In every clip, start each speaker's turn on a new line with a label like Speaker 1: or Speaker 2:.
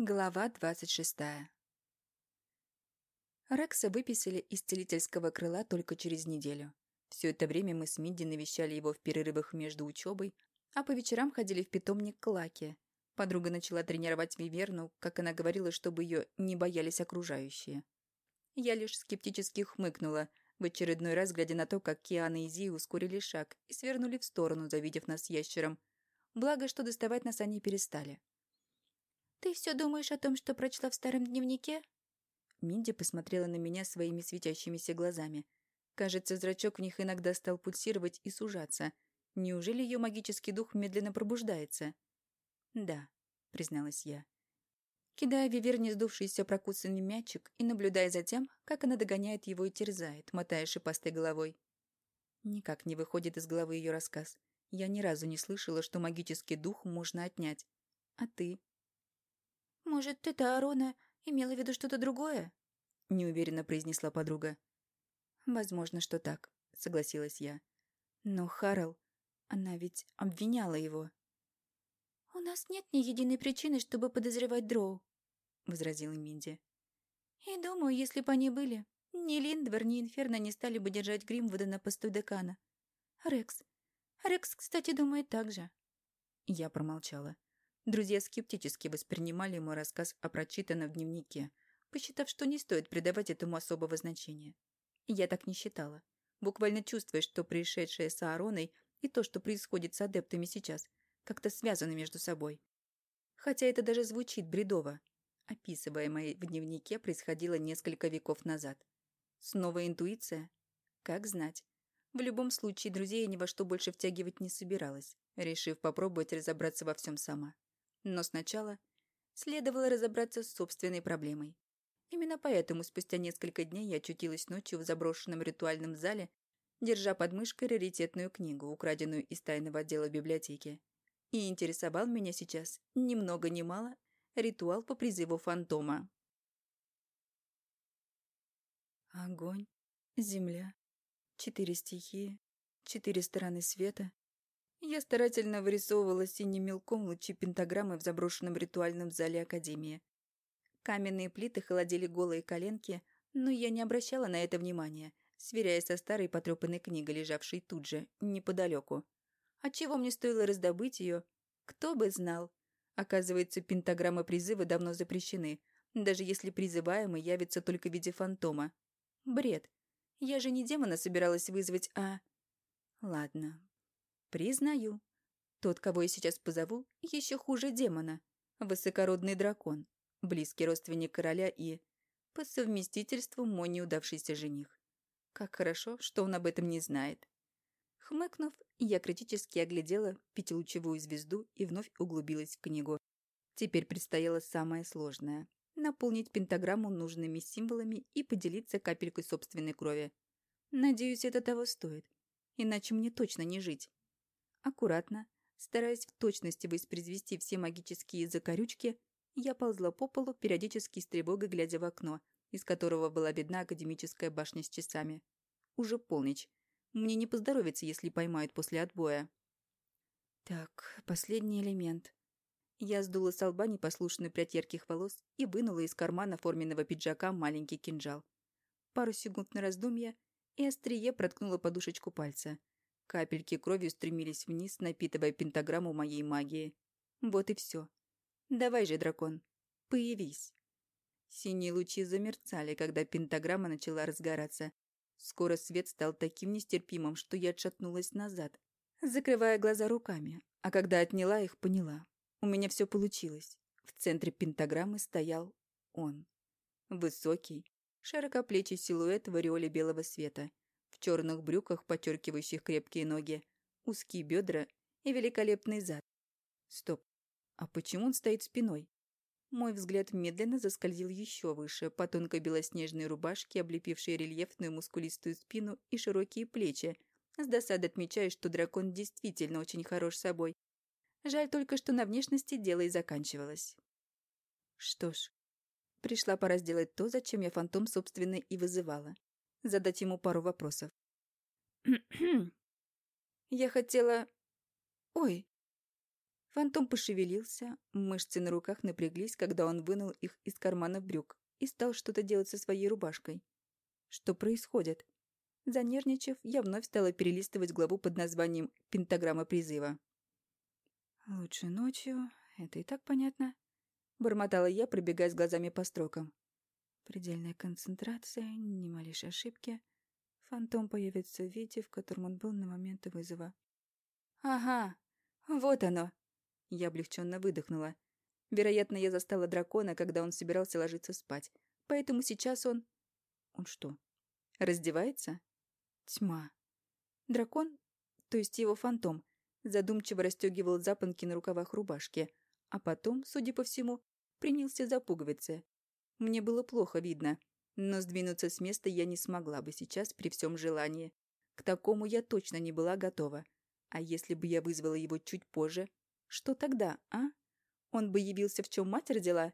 Speaker 1: Глава двадцать шестая. Рекса выписали из целительского крыла только через неделю. Все это время мы с Мидди навещали его в перерывах между учебой, а по вечерам ходили в питомник к Лаке. Подруга начала тренировать Виверну, как она говорила, чтобы ее не боялись окружающие. Я лишь скептически хмыкнула, в очередной раз глядя на то, как Киана и Зи ускорили шаг и свернули в сторону, завидев нас ящером. Благо, что доставать нас они перестали.
Speaker 2: «Ты все думаешь о том, что прочла в старом дневнике?»
Speaker 1: Минди посмотрела на меня своими светящимися глазами. Кажется, зрачок в них иногда стал пульсировать и сужаться. Неужели ее магический дух медленно пробуждается? «Да», — призналась я. Кидая виверне сдувшийся прокусанный мячик и наблюдая за тем, как она догоняет его и терзает, мотая шипастой головой. Никак не выходит из головы ее рассказ. Я ни разу не слышала, что магический дух можно отнять. А ты?
Speaker 2: «Может, это Арона имела в виду что-то другое?»
Speaker 1: — неуверенно произнесла подруга. «Возможно, что так», — согласилась я. «Но Харл, она ведь обвиняла его».
Speaker 2: «У нас нет ни единой причины, чтобы подозревать Дроу», — возразила Минди. «И думаю, если бы они были, ни Линдвер, ни Инферно не стали бы держать Гримвуда на посту декана. Рекс. Рекс, кстати, думает так же».
Speaker 1: Я промолчала. Друзья скептически воспринимали мой рассказ о прочитанном в дневнике, посчитав, что не стоит придавать этому особого значения. Я так не считала, буквально чувствуя, что происшедшее с Аароной и то, что происходит с адептами сейчас, как-то связаны между собой. Хотя это даже звучит бредово. Описываемое в дневнике происходило несколько веков назад. Снова интуиция? Как знать. В любом случае, друзей ни во что больше втягивать не собиралась, решив попробовать разобраться во всем сама. Но сначала следовало разобраться с собственной проблемой. Именно поэтому спустя несколько дней я очутилась ночью в заброшенном ритуальном зале, держа под мышкой раритетную книгу, украденную из тайного отдела библиотеки. И интересовал меня сейчас, ни много ни мало, ритуал по призыву фантома. Огонь, земля, четыре стихии, четыре стороны света, я старательно вырисовывала синим мелком лучи пентаграммы в заброшенном ритуальном зале Академии. Каменные плиты холодили голые коленки, но я не обращала на это внимания, сверяясь со старой потрепанной книгой, лежавшей тут же, неподалеку. Отчего мне стоило раздобыть ее? Кто бы знал. Оказывается, пентаграммы призыва давно запрещены, даже если призываемый явится только в виде фантома. Бред. Я же не демона собиралась вызвать, а... Ладно, Признаю. Тот, кого я сейчас позову, еще хуже демона. Высокородный дракон, близкий родственник короля и... По совместительству мой неудавшийся жених. Как хорошо, что он об этом не знает. Хмыкнув, я критически оглядела пятилучевую звезду и вновь углубилась в книгу. Теперь предстояло самое сложное — наполнить пентаграмму нужными символами и поделиться капелькой собственной крови. Надеюсь, это того стоит. Иначе мне точно не жить. Аккуратно, стараясь в точности воспроизвести все магические закорючки, я ползла по полу, периодически с тревогой глядя в окно, из которого была видна академическая башня с часами. Уже полночь. Мне не поздоровится, если поймают после отбоя. Так, последний элемент. Я сдула с лба непослушную прядь ярких волос и вынула из кармана форменного пиджака маленький кинжал. Пару секунд на раздумье, и острие проткнуло подушечку пальца. Капельки крови стремились вниз, напитывая пентаграмму моей магии. Вот и все. Давай же, дракон, появись. Синие лучи замерцали, когда пентаграмма начала разгораться. Скоро свет стал таким нестерпимым, что я отшатнулась назад, закрывая глаза руками. А когда отняла их, поняла. У меня все получилось. В центре пентаграммы стоял он. Высокий, широкоплечий силуэт в ореоле белого света черных брюках, подчеркивающих крепкие ноги, узкие бедра и великолепный зад. Стоп, а почему он стоит спиной? Мой взгляд медленно заскользил еще выше, по тонкой белоснежной рубашке, облепившей рельефную мускулистую спину и широкие плечи, с досадой отмечая, что дракон действительно очень хорош собой. Жаль только, что на внешности дело и заканчивалось. Что ж, пришла пора сделать то, зачем я фантом, собственно, и вызывала задать ему пару вопросов. «Я хотела... Ой!» Фантом пошевелился, мышцы на руках напряглись, когда он вынул их из кармана брюк и стал что-то делать со своей рубашкой. Что происходит? Занервничав, я вновь стала перелистывать главу под названием «Пентаграмма призыва». «Лучше ночью, это и так понятно», — бормотала я, пробегая с глазами по строкам. Предельная концентрация, ни малейшей ошибки. Фантом появится в виде, в котором он был на момент вызова. «Ага, вот оно!» Я облегченно выдохнула. Вероятно, я застала дракона, когда он собирался ложиться спать. Поэтому сейчас он... Он что, раздевается? Тьма. Дракон, то есть его фантом, задумчиво расстегивал запонки на рукавах рубашки, а потом, судя по всему, принялся за пуговицы. Мне было плохо видно, но сдвинуться с места я не смогла бы сейчас при всем желании. К такому я точно не была готова. А если бы я вызвала его чуть позже, что тогда, а? Он бы явился, в чем мать родила?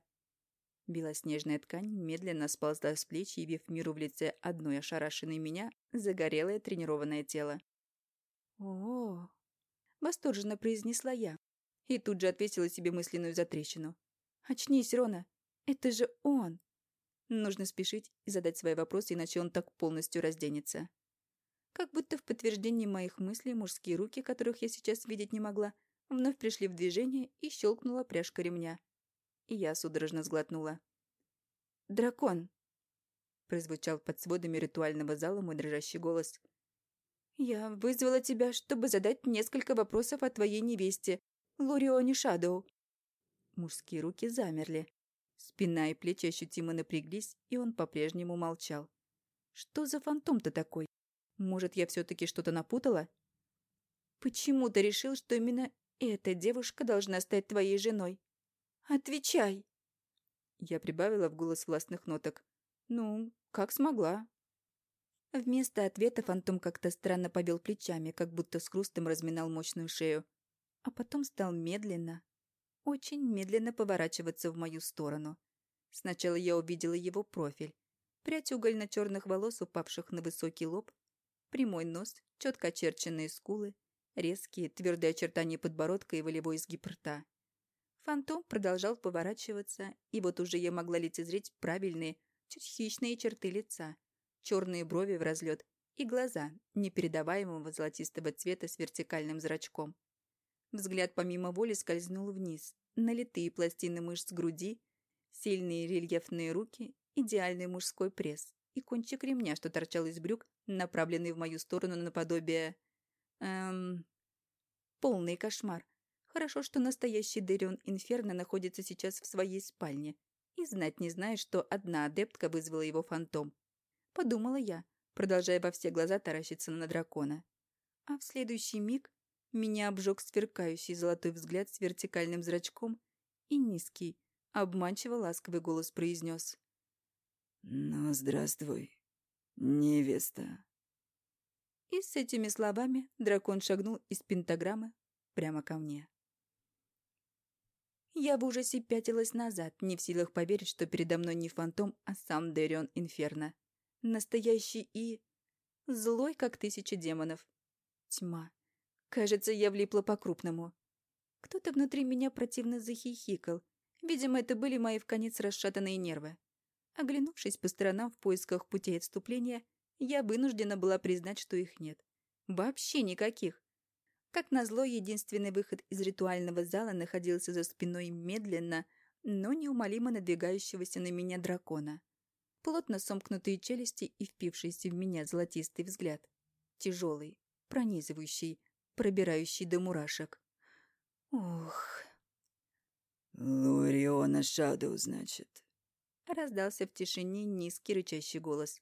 Speaker 1: Белоснежная ткань медленно сползла с плеч, явив миру в лице одной ошарашенной меня загорелое тренированное тело. о, Восторженно произнесла я. И тут же ответила себе мысленную затрещину. «Очнись, Рона! Это же он!» Нужно спешить и задать свои вопросы, иначе он так полностью разденется. Как будто в подтверждении моих мыслей мужские руки, которых я сейчас видеть не могла, вновь пришли в движение и щелкнула пряжка ремня. И я судорожно сглотнула. «Дракон!» — прозвучал под сводами ритуального зала мой дрожащий голос. «Я вызвала тебя, чтобы задать несколько вопросов о твоей невесте, Лорионе Шадоу». Мужские руки замерли. Спина и плечи ощутимо напряглись, и он по-прежнему молчал. «Что за фантом-то такой? Может, я все-таки что-то напутала?» «Почему ты решил, что именно эта девушка должна стать твоей женой? Отвечай!» Я прибавила в голос властных ноток. «Ну, как смогла». Вместо ответа фантом как-то странно повел плечами, как будто с хрустом разминал мощную шею. А потом стал медленно, очень медленно поворачиваться в мою сторону. Сначала я увидела его профиль. Прядь угольно-черных волос, упавших на высокий лоб, прямой нос, четко очерченные скулы, резкие, твердые очертания подбородка и волевой изгиб рта. Фантом продолжал поворачиваться, и вот уже я могла лицезреть правильные, чуть хищные черты лица, черные брови в разлет и глаза непередаваемого золотистого цвета с вертикальным зрачком. Взгляд помимо воли скользнул вниз, на литые пластины мышц груди, сильные рельефные руки, идеальный мужской пресс и кончик ремня, что торчал из брюк, направленный в мою сторону наподобие... Эм... Полный кошмар. Хорошо, что настоящий Дэрион Инферно находится сейчас в своей спальне и знать не знает, что одна адептка вызвала его фантом. Подумала я, продолжая во все глаза таращиться на дракона. А в следующий миг меня обжег сверкающий золотой взгляд с вертикальным зрачком и низкий, обманчиво ласковый голос произнес.
Speaker 3: «Ну, здравствуй, невеста».
Speaker 1: И с этими словами дракон шагнул из пентаграммы прямо ко мне. Я в ужасе пятилась назад, не в силах поверить, что передо мной не фантом, а сам Дэрион Инферно. Настоящий и... злой, как тысяча демонов. Тьма. Кажется, я влипла по-крупному. Кто-то внутри меня противно захихикал. Видимо, это были мои в конец расшатанные нервы. Оглянувшись по сторонам в поисках путей отступления, я вынуждена была признать, что их нет. Вообще никаких. Как назло, единственный выход из ритуального зала находился за спиной медленно, но неумолимо надвигающегося на меня дракона. Плотно сомкнутые челюсти и впившийся в меня золотистый взгляд. Тяжелый, пронизывающий, пробирающий до мурашек. Ух.
Speaker 3: «Луриона Шадоу, значит?»
Speaker 1: Раздался в тишине низкий рычащий голос.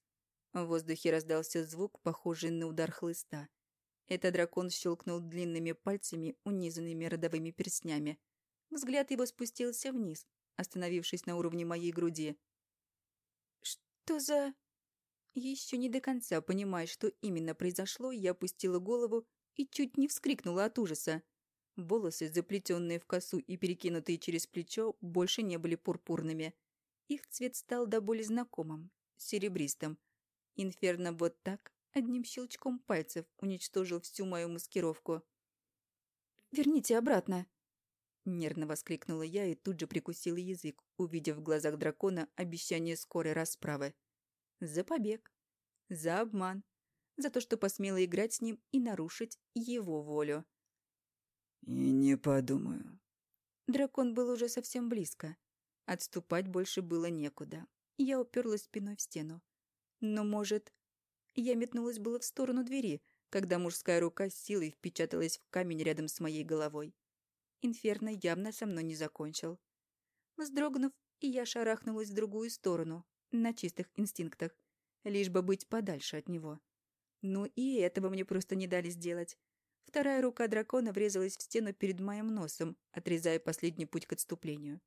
Speaker 1: В воздухе раздался звук, похожий на удар хлыста. Этот дракон щелкнул длинными пальцами, унизанными родовыми перстнями. Взгляд его спустился вниз, остановившись на уровне моей груди. «Что за...» Еще не до конца понимая, что именно произошло, я опустила голову и чуть не вскрикнула от ужаса. Волосы, заплетенные в косу и перекинутые через плечо, больше не были пурпурными. Их цвет стал до боли знакомым, серебристым. Инферно вот так, одним щелчком пальцев уничтожил всю мою маскировку. «Верните обратно!» Нервно воскликнула я и тут же прикусила язык, увидев в глазах дракона обещание скорой расправы. За побег. За обман. За то, что посмела играть с ним и нарушить его волю.
Speaker 3: «И не подумаю».
Speaker 1: Дракон был уже совсем близко. Отступать больше было некуда. Я уперлась спиной в стену. Но, может... Я метнулась было в сторону двери, когда мужская рука с силой впечаталась в камень рядом с моей головой. Инферно явно со мной не закончил. Вздрогнув, я шарахнулась в другую сторону, на чистых инстинктах, лишь бы быть подальше от него. Ну и этого мне просто не дали сделать. Вторая рука дракона врезалась в стену перед моим носом, отрезая последний путь к отступлению.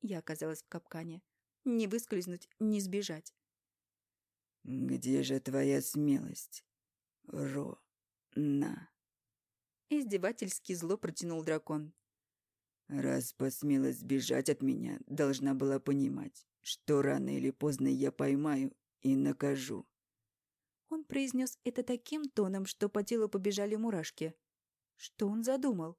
Speaker 1: Я оказалась в капкане. Не выскользнуть, не сбежать.
Speaker 3: «Где же твоя смелость, Ро? На!»
Speaker 1: Издевательски зло протянул дракон.
Speaker 3: Раз посмела сбежать от меня, должна была понимать, что рано или поздно я поймаю и накажу.
Speaker 1: Он произнес это таким тоном, что по телу побежали мурашки. Что он задумал?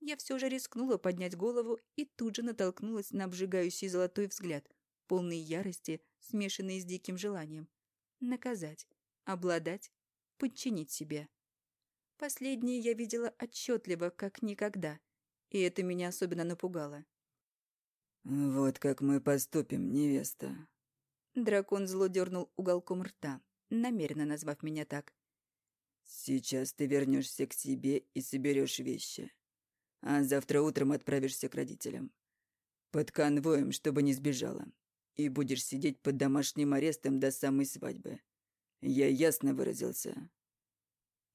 Speaker 1: Я все же рискнула поднять голову и тут же натолкнулась на обжигающий золотой взгляд, полный ярости, смешанный с диким желанием. Наказать, обладать, подчинить себе. Последнее я видела отчетливо, как никогда — и это меня особенно напугало.
Speaker 3: «Вот как мы поступим, невеста».
Speaker 1: Дракон зло дернул уголком рта, намеренно назвав меня так.
Speaker 3: «Сейчас ты вернешься к себе и соберешь вещи, а завтра утром отправишься к родителям. Под конвоем, чтобы не сбежала, и будешь сидеть под домашним арестом до самой свадьбы. Я ясно выразился?»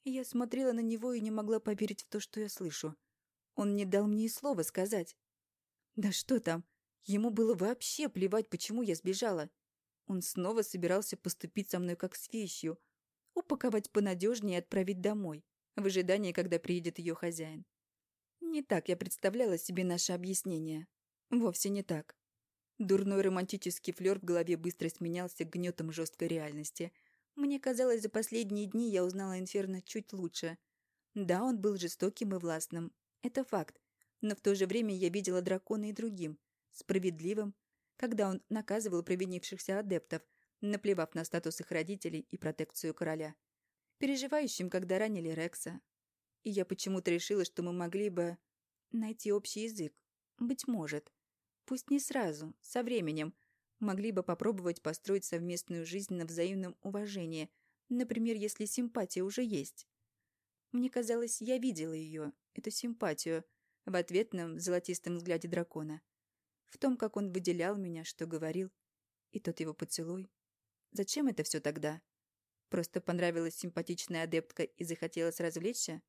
Speaker 1: Я смотрела на него и не могла поверить в то, что я слышу. Он не дал мне и слова сказать. Да что там, ему было вообще плевать, почему я сбежала. Он снова собирался поступить со мной как с вещью, упаковать понадежнее и отправить домой, в ожидании, когда приедет ее хозяин. Не так я представляла себе наше объяснение. Вовсе не так. Дурной романтический флёр в голове быстро сменялся гнетом жесткой реальности. Мне казалось, за последние дни я узнала Инферно чуть лучше. Да, он был жестоким и властным, это факт. Но в то же время я видела дракона и другим, справедливым, когда он наказывал провинившихся адептов, наплевав на статус их родителей и протекцию короля. Переживающим, когда ранили Рекса. И я почему-то решила, что мы могли бы найти общий язык. Быть может. Пусть не сразу, со временем. Могли бы попробовать построить совместную жизнь на взаимном уважении, например, если симпатия уже есть. Мне казалось, я видела ее, эту симпатию, в ответном золотистом взгляде дракона. В том, как он выделял меня, что говорил. И тот его поцелуй. Зачем это все тогда? Просто понравилась симпатичная адептка и захотелось развлечься?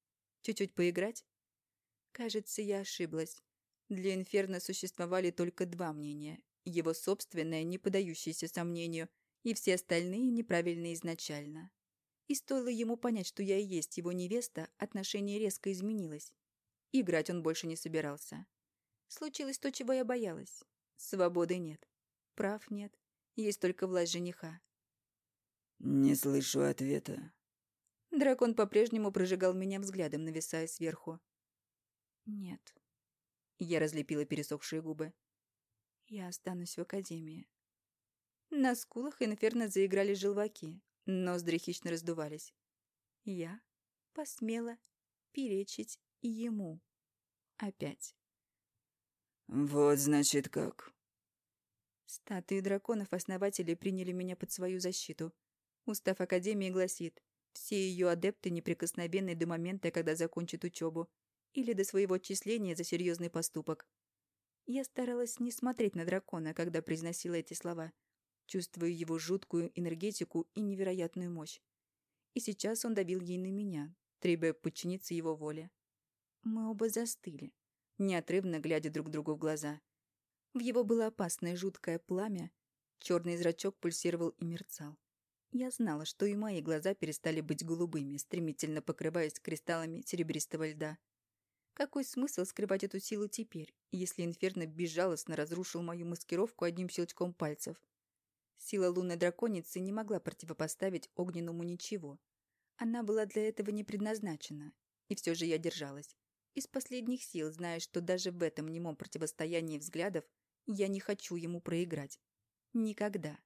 Speaker 1: Чуть-чуть поиграть? Кажется, я ошиблась. Для Инферно существовали только два мнения. Его собственное, не подающееся сомнению, и все остальные неправильные изначально. И стоило ему понять, что я и есть его невеста, отношение резко изменилось. Играть он больше не собирался. Случилось то, чего я боялась. Свободы нет. Прав нет. Есть только власть жениха.
Speaker 3: «Не слышу ответа».
Speaker 1: Дракон по-прежнему прожигал меня взглядом, нависая сверху. «Нет». Я разлепила пересохшие губы. «Я останусь в академии». На скулах инферно заиграли желваки, Ноздри хищно раздувались. Я посмела перечить ему. Опять.
Speaker 3: «Вот, значит, как».
Speaker 1: Статуи драконов-основатели приняли меня под свою защиту. Устав Академии гласит, все ее адепты неприкосновенны до момента, когда закончат учебу, или до своего отчисления за серьезный поступок. Я старалась не смотреть на дракона, когда произносила эти слова — чувствуя его жуткую энергетику и невероятную мощь. И сейчас он давил ей на меня, требуя подчиниться его воле. Мы оба застыли, неотрывно глядя друг другу в глаза. В его было опасное жуткое пламя, черный зрачок пульсировал и мерцал. Я знала, что и мои глаза перестали быть голубыми, стремительно покрываясь кристаллами серебристого льда. Какой смысл скрывать эту силу теперь, если Инферно безжалостно разрушил мою маскировку одним щелчком пальцев? Сила лунной драконицы не могла противопоставить огненному ничего. Она была для этого не предназначена. И все же я держалась. Из последних сил, зная, что даже в этом немом противостоянии взглядов я не хочу ему проиграть. Никогда.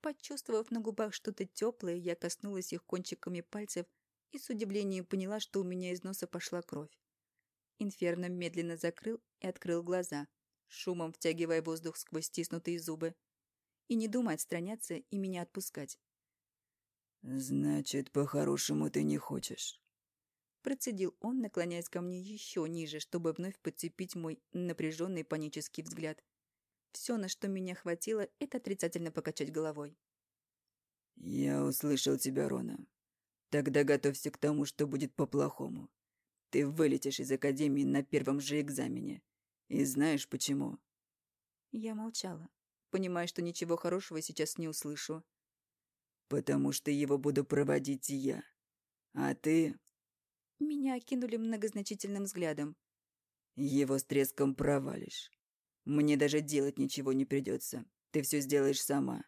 Speaker 1: Почувствовав на губах что-то теплое, я коснулась их кончиками пальцев и с удивлением поняла, что у меня из носа пошла кровь. Инферно медленно закрыл и открыл глаза, шумом втягивая воздух сквозь стиснутые зубы. И не думай отстраняться и меня отпускать.
Speaker 3: «Значит, по-хорошему ты не хочешь?»
Speaker 1: Процедил он, наклоняясь ко мне еще ниже, чтобы вновь подцепить мой напряженный панический взгляд. Все, на что меня хватило, это отрицательно покачать головой.
Speaker 3: «Я услышал тебя, Рона. Тогда готовься к тому, что будет по-плохому. Ты вылетишь из Академии на первом же экзамене. И знаешь почему?»
Speaker 1: Я молчала, понимая, что ничего хорошего сейчас не услышу.
Speaker 3: «Потому что его буду проводить я. А ты...»
Speaker 1: Меня окинули многозначительным взглядом.
Speaker 3: «Его с треском провалишь. Мне даже делать ничего не придется. Ты все сделаешь сама».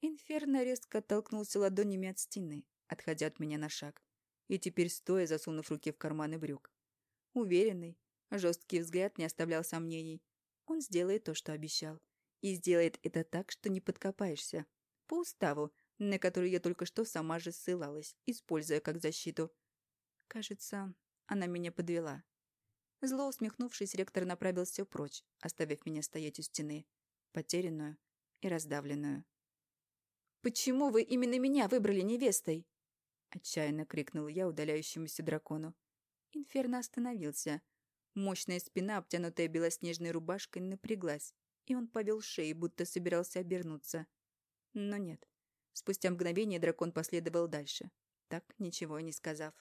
Speaker 1: Инферно резко оттолкнулся ладонями от стены, отходя от меня на шаг и теперь стоя, засунув руки в карманы брюк. Уверенный, жесткий взгляд не оставлял сомнений. Он сделает то, что обещал. И сделает это так, что не подкопаешься. По уставу, на который я только что сама же ссылалась, используя как защиту. Кажется, она меня подвела. Зло усмехнувшись, ректор направился прочь, оставив меня стоять у стены, потерянную и раздавленную. «Почему вы именно меня выбрали невестой?» Отчаянно крикнул я удаляющемуся дракону. Инферно остановился. Мощная спина, обтянутая белоснежной рубашкой, напряглась, и он повел шеей, будто собирался обернуться. Но нет. Спустя мгновение дракон последовал дальше, так ничего и не сказав.